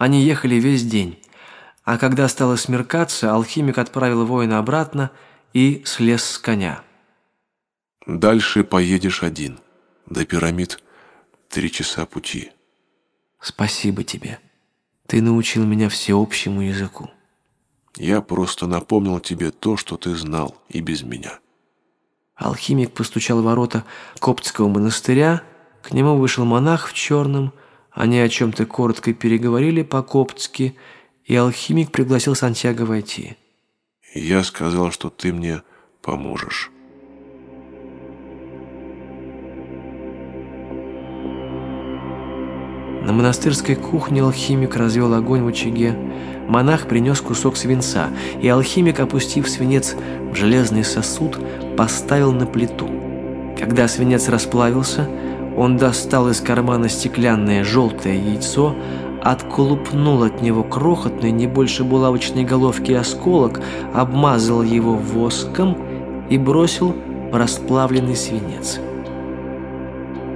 Они ехали весь день, а когда стало смеркаться, алхимик отправил воина обратно и слез с коня. «Дальше поедешь один. До пирамид три часа пути». «Спасибо тебе. Ты научил меня всеобщему языку». «Я просто напомнил тебе то, что ты знал и без меня». Алхимик постучал в ворота Коптского монастыря, к нему вышел монах в черном, они о чем-то коротко переговорили по-коптски, и алхимик пригласил Сантьяго войти. «Я сказал, что ты мне поможешь». На монастырской кухне алхимик развел огонь в очаге. Монах принес кусок свинца, и алхимик, опустив свинец в железный сосуд, поставил на плиту. Когда свинец расплавился, он достал из кармана стеклянное желтое яйцо, отколупнул от него крохотный, не больше булавочной головки осколок, обмазал его воском и бросил в расплавленный свинец.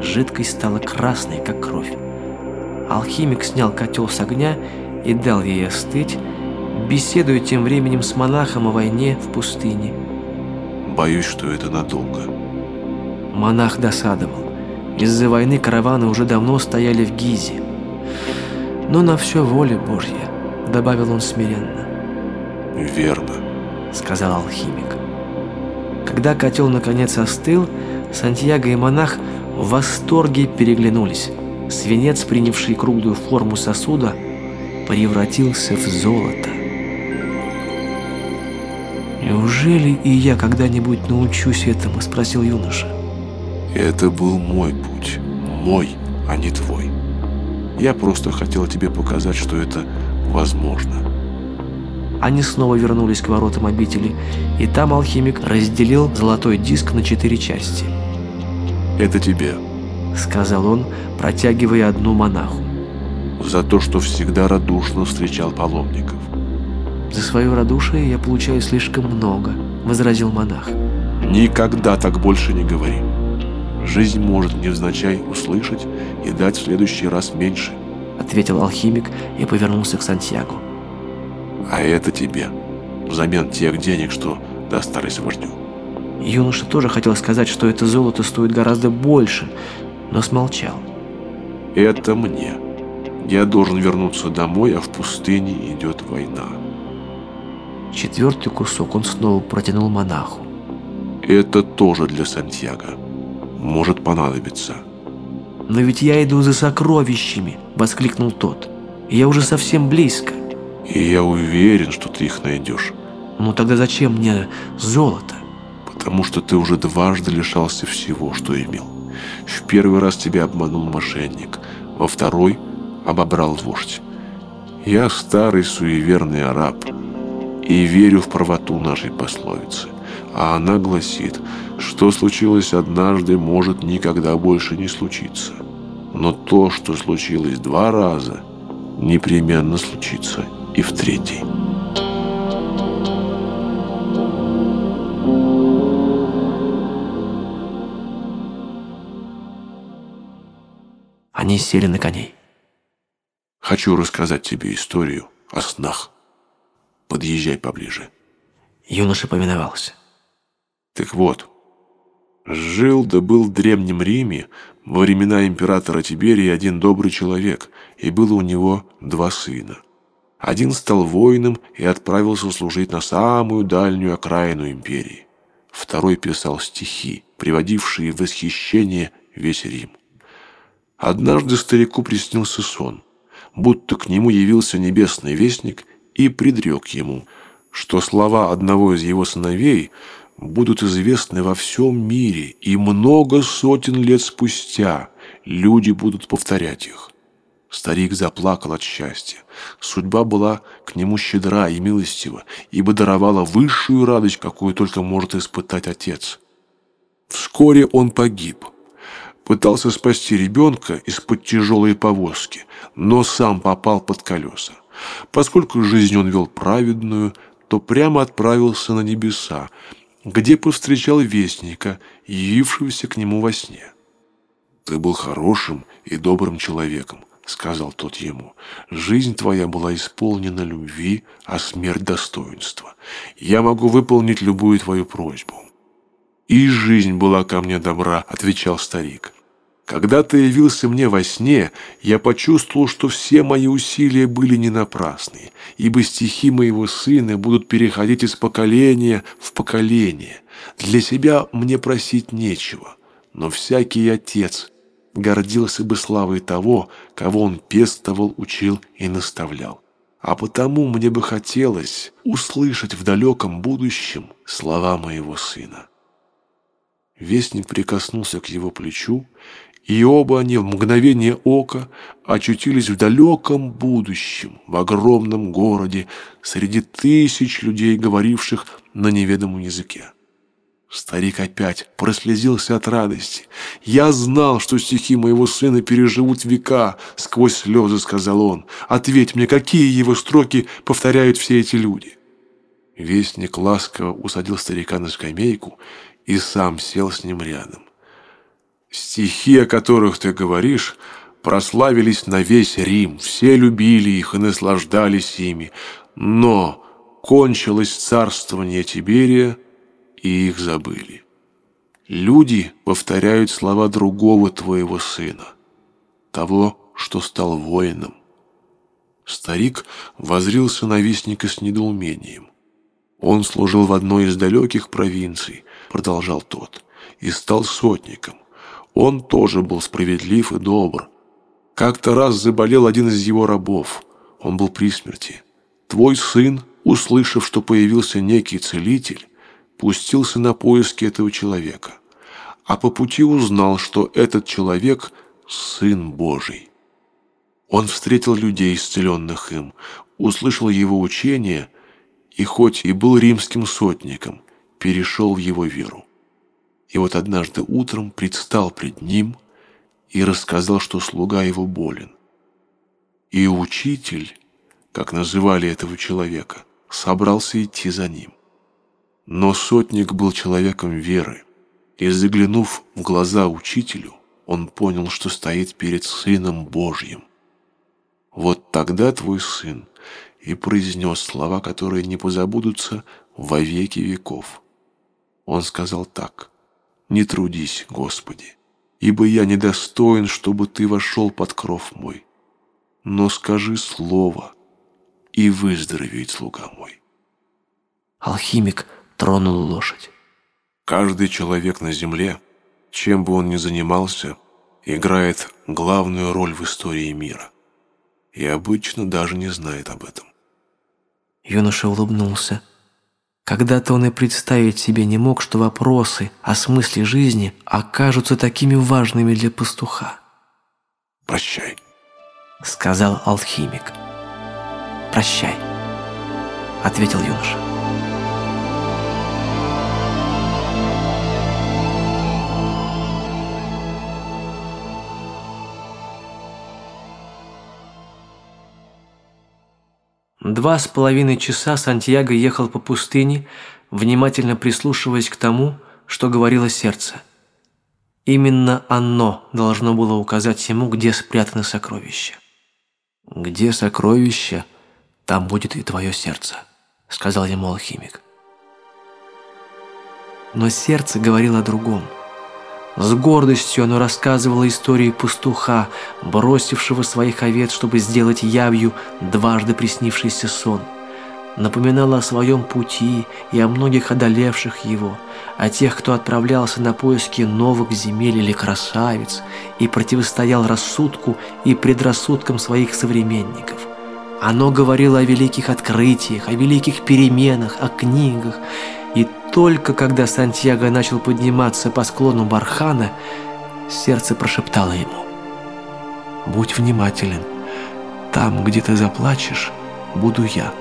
Жидкость стала красной, как кровь. Алхимик снял котел с огня и дал ей остыть, беседуя тем временем с монахом о войне в пустыне. «Боюсь, что это надолго». Монах досадовал. Из-за войны караваны уже давно стояли в Гизе. «Но на все воля Божья», — добавил он смиренно. «Верно», — сказал алхимик. Когда котел наконец остыл, Сантьяго и монах в восторге переглянулись. Свинец, принявший круглую форму сосуда, превратился в золото. «Неужели и я когда-нибудь научусь этому?» – спросил юноша. «Это был мой путь. Мой, а не твой. Я просто хотел тебе показать, что это возможно». Они снова вернулись к воротам обители, и там алхимик разделил золотой диск на четыре части. «Это тебе», — сказал он, протягивая одну монаху. «За то, что всегда радушно встречал паломников». «За свое радушие я получаю слишком много», — возразил монах. «Никогда так больше не говори. Жизнь может невзначай услышать и дать в следующий раз меньше», — ответил алхимик и повернулся к Сантьяго. «А это тебе, взамен тех денег, что достались вождю». Юноша тоже хотел сказать, что это золото стоит гораздо больше, но смолчал. «Это мне. Я должен вернуться домой, а в пустыне идет война». Четвертый кусок он снова протянул монаху. «Это тоже для Сантьяго. Может понадобиться». «Но ведь я иду за сокровищами!» – воскликнул тот. «Я уже совсем близко». «И я уверен, что ты их найдешь». «Ну тогда зачем мне золото?» «Потому что ты уже дважды лишался всего, что имел». В первый раз тебя обманул мошенник, во второй обобрал вождь. Я старый суеверный араб и верю в правоту нашей пословицы. А она гласит, что случилось однажды, может никогда больше не случиться. Но то, что случилось два раза, непременно случится и в третий. Они сели на коней. «Хочу рассказать тебе историю о снах. Подъезжай поближе». Юноша повиновался. «Так вот, жил да был в Древнем Риме во времена императора Тиберия один добрый человек, и было у него два сына. Один стал воином и отправился служить на самую дальнюю окраину империи. Второй писал стихи, приводившие в восхищение весь Рим. Однажды старику приснился сон, будто к нему явился небесный вестник и предрек ему, что слова одного из его сыновей будут известны во всем мире, и много сотен лет спустя люди будут повторять их. Старик заплакал от счастья. Судьба была к нему щедра и милостива, ибо даровала высшую радость, какую только может испытать отец. Вскоре он погиб – пытался спасти ребенка из-под тяжелой повозки, но сам попал под колеса. Поскольку жизнь он вел праведную, то прямо отправился на небеса, где повстречал вестника, явившегося к нему во сне. «Ты был хорошим и добрым человеком», — сказал тот ему, — «жизнь твоя была исполнена любви, а смерть достоинства. Я могу выполнить любую твою просьбу». «И жизнь была ко мне добра», — отвечал старик. «Когда ты явился мне во сне, я почувствовал, что все мои усилия были не напрасны, ибо стихи моего сына будут переходить из поколения в поколение. Для себя мне просить нечего, но всякий отец — гордился бы славой того, кого он пестовал, учил и наставлял. А потому мне бы хотелось услышать в далеком будущем слова моего сына. Вестник прикоснулся к его плечу, и оба они в мгновение ока очутились в далеком будущем, в огромном городе, среди тысяч людей, говоривших на неведомом языке. Старик опять прослезился от радости. «Я знал, что стихи моего сына переживут века», — сквозь слезы сказал он. «Ответь мне, какие его строки повторяют все эти люди?» Вестник ласково усадил старика на скамейку и сам сел с ним рядом. «Стихи, о которых ты говоришь, прославились на весь Рим, все любили их и наслаждались ими, но кончилось царствование Тиберия — и их забыли. Люди повторяют слова другого твоего сына, того, что стал воином. Старик возрился на вестника с недоумением. Он служил в одной из далеких провинций, продолжал тот, и стал сотником. Он тоже был справедлив и добр. Как-то раз заболел один из его рабов. Он был при смерти. Твой сын, услышав, что появился некий целитель, пустился на поиски этого человека, а по пути узнал, что этот человек – Сын Божий. Он встретил людей, исцеленных им, услышал его учение и, хоть и был римским сотником, перешел в его веру. И вот однажды утром предстал пред ним и рассказал, что слуга его болен. И учитель, как называли этого человека, собрался идти за ним. Но сотник был человеком веры, и, заглянув в глаза учителю, он понял, что стоит перед Сыном Божьим. Вот тогда твой сын и произнес слова, которые не позабудутся во веки веков. Он сказал так, «Не трудись, Господи, ибо я недостоин, чтобы Ты вошел под кров мой, но скажи слово, и выздоровеет слуга мой». Алхимик – тронул лошадь. Каждый человек на земле, чем бы он ни занимался, играет главную роль в истории мира. И обычно даже не знает об этом. Юноша улыбнулся. Когда-то он и представить себе не мог, что вопросы о смысле жизни окажутся такими важными для пастуха. «Прощай», — сказал алхимик. «Прощай», — ответил юноша. Два с половиной часа Сантьяго ехал по пустыне, внимательно прислушиваясь к тому, что говорило сердце. Именно оно должно было указать ему, где спрятаны сокровища. «Где сокровища, там будет и твое сердце», — сказал ему алхимик. Но сердце говорило о другом — с гордостью оно рассказывало истории пастуха, бросившего своих овец, чтобы сделать явью дважды приснившийся сон. Напоминало о своем пути и о многих одолевших его, о тех, кто отправлялся на поиски новых земель или красавиц и противостоял рассудку и предрассудкам своих современников. Оно говорило о великих открытиях, о великих переменах, о книгах, только когда Сантьяго начал подниматься по склону бархана, сердце прошептало ему. «Будь внимателен. Там, где ты заплачешь, буду я,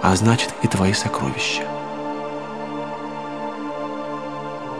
а значит и твои сокровища».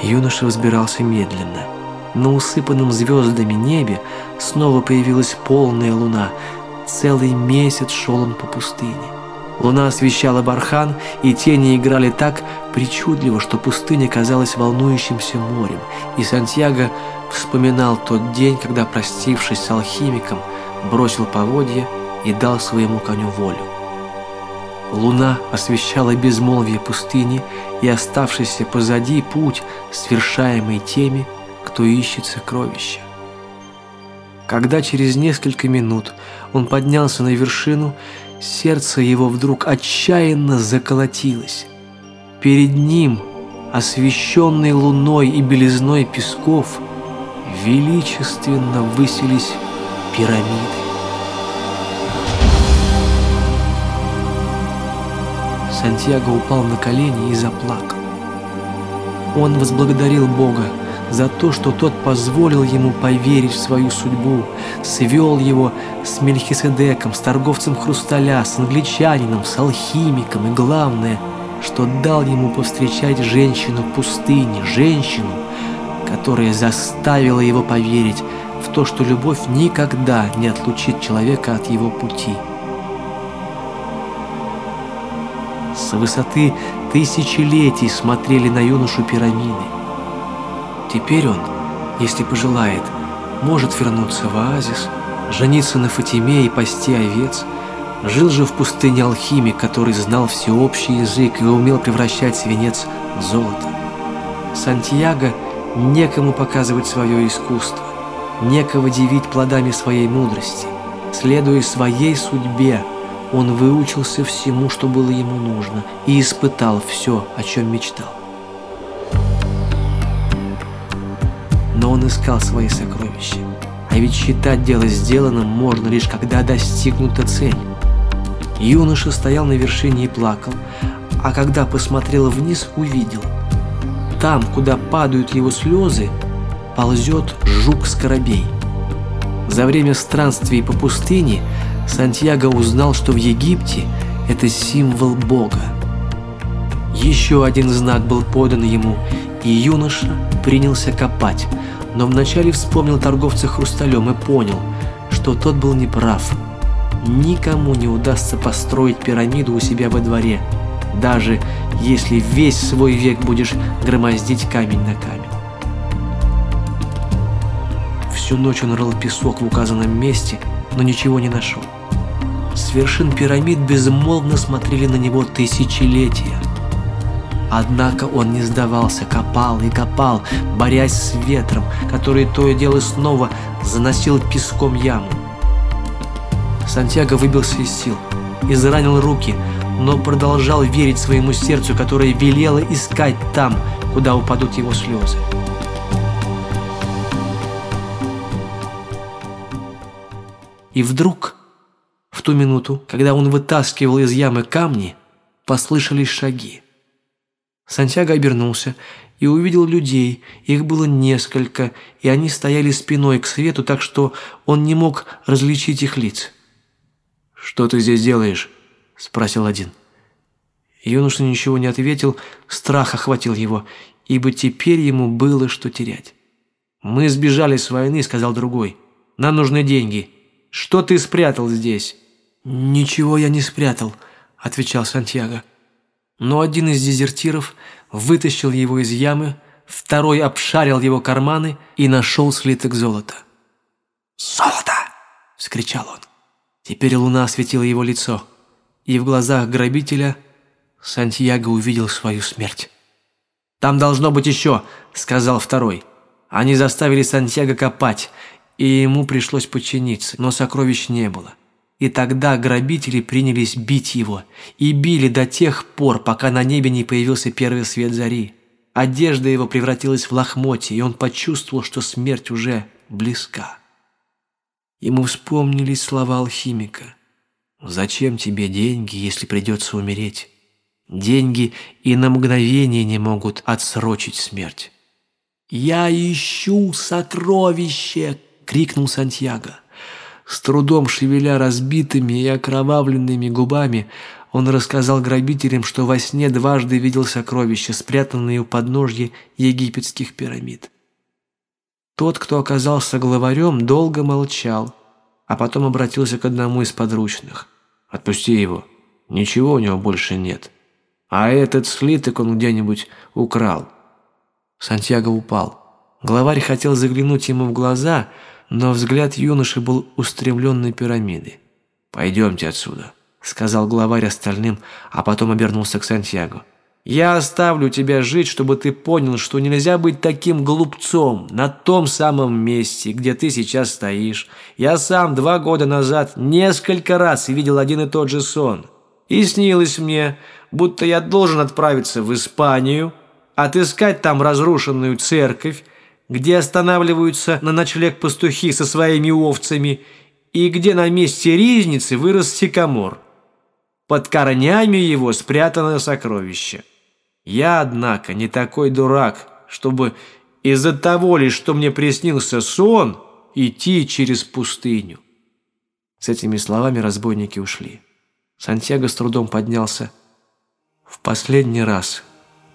Юноша взбирался медленно. На усыпанном звездами небе снова появилась полная луна. Целый месяц шел он по пустыне. Луна освещала бархан, и тени играли так причудливо, что пустыня казалась волнующимся морем, и Сантьяго вспоминал тот день, когда, простившись с алхимиком, бросил поводья и дал своему коню волю. Луна освещала безмолвие пустыни и оставшийся позади путь, свершаемый теми, кто ищет сокровища. Когда через несколько минут он поднялся на вершину, сердце его вдруг отчаянно заколотилось. Перед ним, освещенный луной и белизной песков, величественно высились пирамиды. Сантьяго упал на колени и заплакал. Он возблагодарил Бога за то, что тот позволил ему поверить в свою судьбу, свел его с Мельхиседеком, с торговцем хрусталя, с англичанином, с алхимиком и, главное, что дал ему повстречать женщину в пустыне, женщину, которая заставила его поверить в то, что любовь никогда не отлучит человека от его пути. С высоты тысячелетий смотрели на юношу пирамиды. Теперь он, если пожелает, может вернуться в оазис, жениться на Фатиме и пасти овец. Жил же в пустыне алхимик, который знал всеобщий язык и умел превращать свинец в золото. Сантьяго некому показывать свое искусство, некого дивить плодами своей мудрости. Следуя своей судьбе, он выучился всему, что было ему нужно, и испытал все, о чем мечтал. Он искал свои сокровища. А ведь считать дело сделанным можно лишь когда достигнута цель. Юноша стоял на вершине и плакал, а когда посмотрел вниз, увидел. Там, куда падают его слезы, ползет жук-скоробей. За время странствий по пустыне Сантьяго узнал, что в Египте это символ Бога. Еще один знак был подан ему, и юноша принялся копать, но вначале вспомнил торговца хрусталем и понял, что тот был неправ. Никому не удастся построить пирамиду у себя во дворе, даже если весь свой век будешь громоздить камень на камень. Всю ночь он рыл песок в указанном месте, но ничего не нашел. С вершин пирамид безмолвно смотрели на него тысячелетия. Однако он не сдавался, копал и копал, борясь с ветром, который то и дело снова заносил песком яму. Сантьяго выбился из сил, изранил руки, но продолжал верить своему сердцу, которое велело искать там, куда упадут его слезы. И вдруг в ту минуту, когда он вытаскивал из ямы камни, послышались шаги. Сантьяго обернулся и увидел людей, их было несколько, и они стояли спиной к свету, так что он не мог различить их лиц. «Что ты здесь делаешь?» – спросил один. Юноша ничего не ответил, страх охватил его, ибо теперь ему было что терять. «Мы сбежали с войны», – сказал другой. «Нам нужны деньги. Что ты спрятал здесь?» «Ничего я не спрятал», – отвечал Сантьяго. Но один из дезертиров вытащил его из ямы, второй обшарил его карманы и нашел слиток золота. «Золото!» – вскричал он. Теперь луна осветила его лицо, и в глазах грабителя Сантьяго увидел свою смерть. «Там должно быть еще», – сказал второй. Они заставили Сантьяго копать, и ему пришлось подчиниться, но сокровищ не было. И тогда грабители принялись бить его, и били до тех пор, пока на небе не появился первый свет зари. Одежда его превратилась в лохмотье, и он почувствовал, что смерть уже близка. Ему вспомнились слова алхимика. «Зачем тебе деньги, если придется умереть? Деньги и на мгновение не могут отсрочить смерть». «Я ищу сокровище!» — крикнул Сантьяго. С трудом шевеля разбитыми и окровавленными губами, он рассказал грабителям, что во сне дважды видел сокровища, спрятанные у подножья египетских пирамид. Тот, кто оказался главарем, долго молчал, а потом обратился к одному из подручных. «Отпусти его. Ничего у него больше нет. А этот слиток он где-нибудь украл». Сантьяго упал. Главарь хотел заглянуть ему в глаза, но взгляд юноши был устремлен на пирамиды. «Пойдемте отсюда», — сказал главарь остальным, а потом обернулся к Сантьяго. «Я оставлю тебя жить, чтобы ты понял, что нельзя быть таким глупцом на том самом месте, где ты сейчас стоишь. Я сам два года назад несколько раз видел один и тот же сон. И снилось мне, будто я должен отправиться в Испанию, отыскать там разрушенную церковь, где останавливаются на ночлег пастухи со своими овцами, и где на месте ризницы вырос сикамор. Под корнями его спрятано сокровище. Я, однако, не такой дурак, чтобы из-за того лишь, что мне приснился сон, идти через пустыню. С этими словами разбойники ушли. Сантьяго с трудом поднялся. В последний раз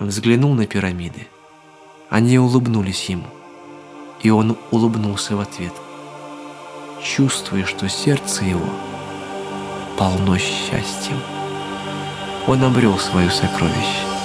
взглянул на пирамиды. Они улыбнулись ему, и он улыбнулся в ответ, чувствуя, что сердце его полно счастьем. Он обрел свое сокровище.